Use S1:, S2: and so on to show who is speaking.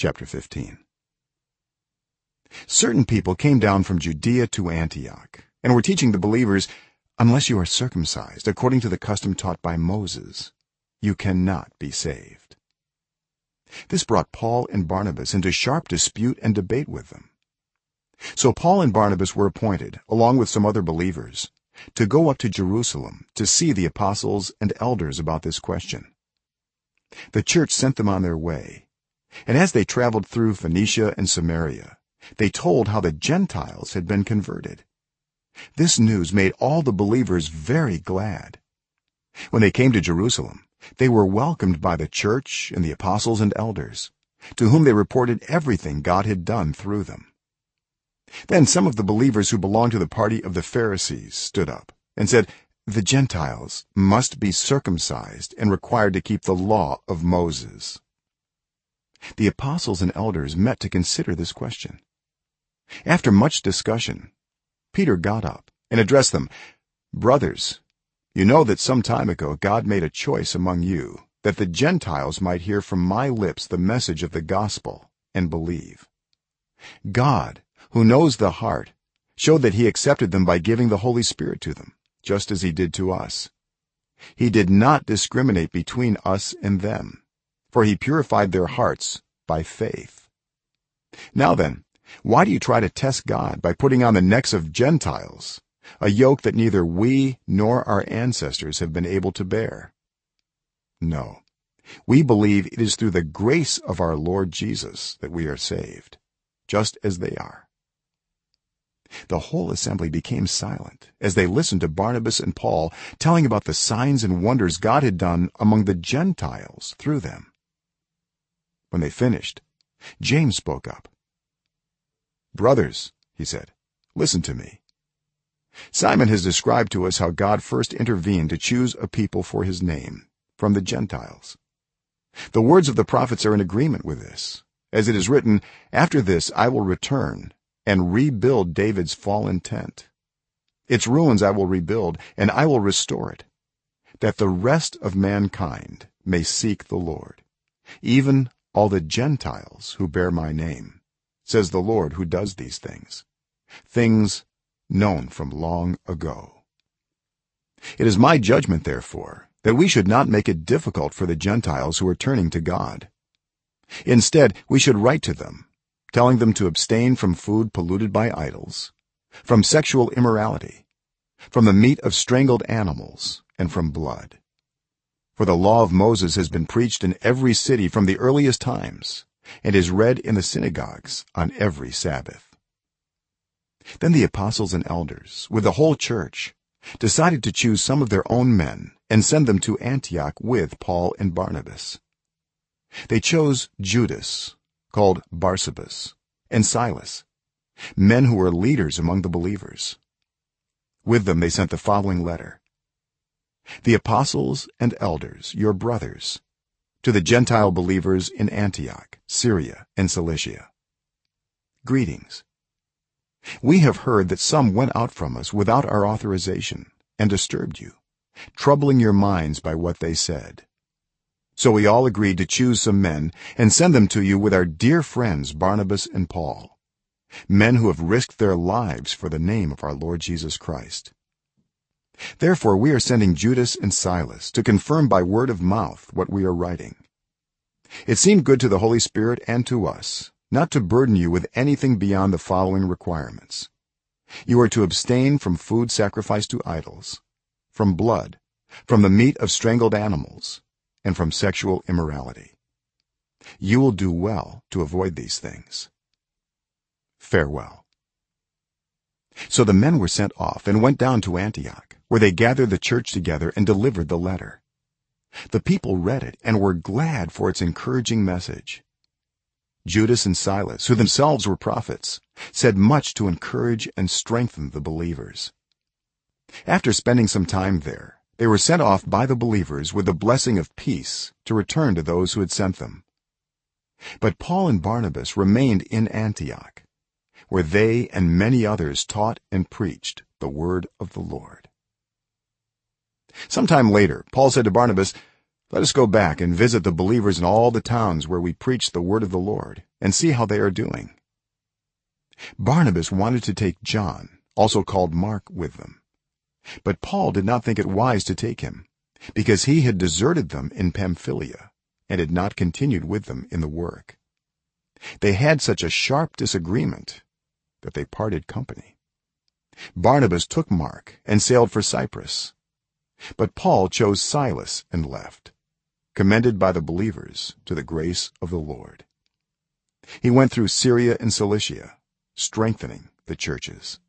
S1: chapter 15 certain people came down from judea to antioch and were teaching the believers unless you are circumcised according to the custom taught by moses you cannot be saved. This brought paul and barnabas into sharp dispute and debate with them. So paul and barnabas were appointed along with some other believers to go up to jerusalem to see the apostles and elders about this question. The church sent them on their way and as they traveled through phoenicia and samaria they told how the gentiles had been converted. This news made all the believers very glad. When they came to jerusalem they were welcomed by the church and the apostles and elders to whom they reported everything god had done through them. Then some of the believers who belonged to the party of the pharisees stood up and said the gentiles must be circumcised and required to keep the law of moses the apostles and elders met to consider this question. After much discussion peter got up and addressed them brothers you know that some time ago god made a choice among you that the gentiles might hear from my lips the message of the gospel and believe. God who knows the heart showed that he accepted them by giving the holy spirit to them just as he did to us. He did not discriminate between us and them for he purified their hearts by faith. Now then why do you try to test god by putting on the necks of gentiles a yoke that neither we nor our ancestors have been able to bear? No. We believe it is through the grace of our lord jesus that we are saved just as they are. The whole assembly became silent as they listened to barnabas and paul telling about the signs and wonders god had done among the gentiles through them when they finished james spoke up. Brothers he said listen to me. Simon has described to us how god first intervened to choose a people for his name from the gentiles. The words of the prophets are in agreement with this as it is written after this i will return and rebuild david's fallen tent. Its ruins i will rebuild and i will restore it that the rest of mankind may seek the lord even all the gentiles who bear my name says the lord who does these things things known from long ago. It is my judgment therefore that we should not make it difficult for the gentiles who are turning to god. Instead we should write to them telling them to abstain from food polluted by idols from sexual immorality from the meat of strangled animals and from blood for the law of moses has been preached in every city from the earliest times and is read in the synagogues on every sabbath. Then the apostles and elders with the whole church decided to choose some of their own men and send them to antioch with paul and barnabas. They chose judas called barsabbas and silas men who were leaders among the believers. With them they sent the following letter the apostles and elders your brothers to the gentile believers in antioch syria and cilicia. Greetings. We have heard that some went out from us without our authorization and disturbed you troubling your minds by what they said. So we all agreed to choose some men and send them to you with our dear friends barnabas and paul men who have risked their lives for the name of our lord jesus christ therefore we are sending judas and silas to confirm by word of mouth what we are writing. It seemed good to the holy spirit and to us not to burden you with anything beyond the following requirements. You are to abstain from food sacrificed to idols from blood from the meat of strangled animals and from sexual immorality. You will do well to avoid these things. Farewell. So the men were sent off and went down to antioch where they gathered the church together and delivered the letter. The people read it and were glad for its encouraging message. Judas and silas who themselves were prophets said much to encourage and strengthen the believers. After spending some time there they were sent off by the believers with the blessing of peace to return to those who had sent them. But paul and barnabas remained in antioch where they and many others taught and preached the word of the lord some time later paul said to barnabas let us go back and visit the believers in all the towns where we preach the word of the lord and see how they are doing. Barnabas wanted to take john also called mark with them. But paul did not think it wise to take him because he had deserted them in pamphylia and had not continued with them in the work. They had such a sharp disagreement that they parted company. Barnabas took mark and sailed for cyprus but paul chose silas and left commended by the believers to the grace of the lord. He went through syria and cilicia strengthening the churches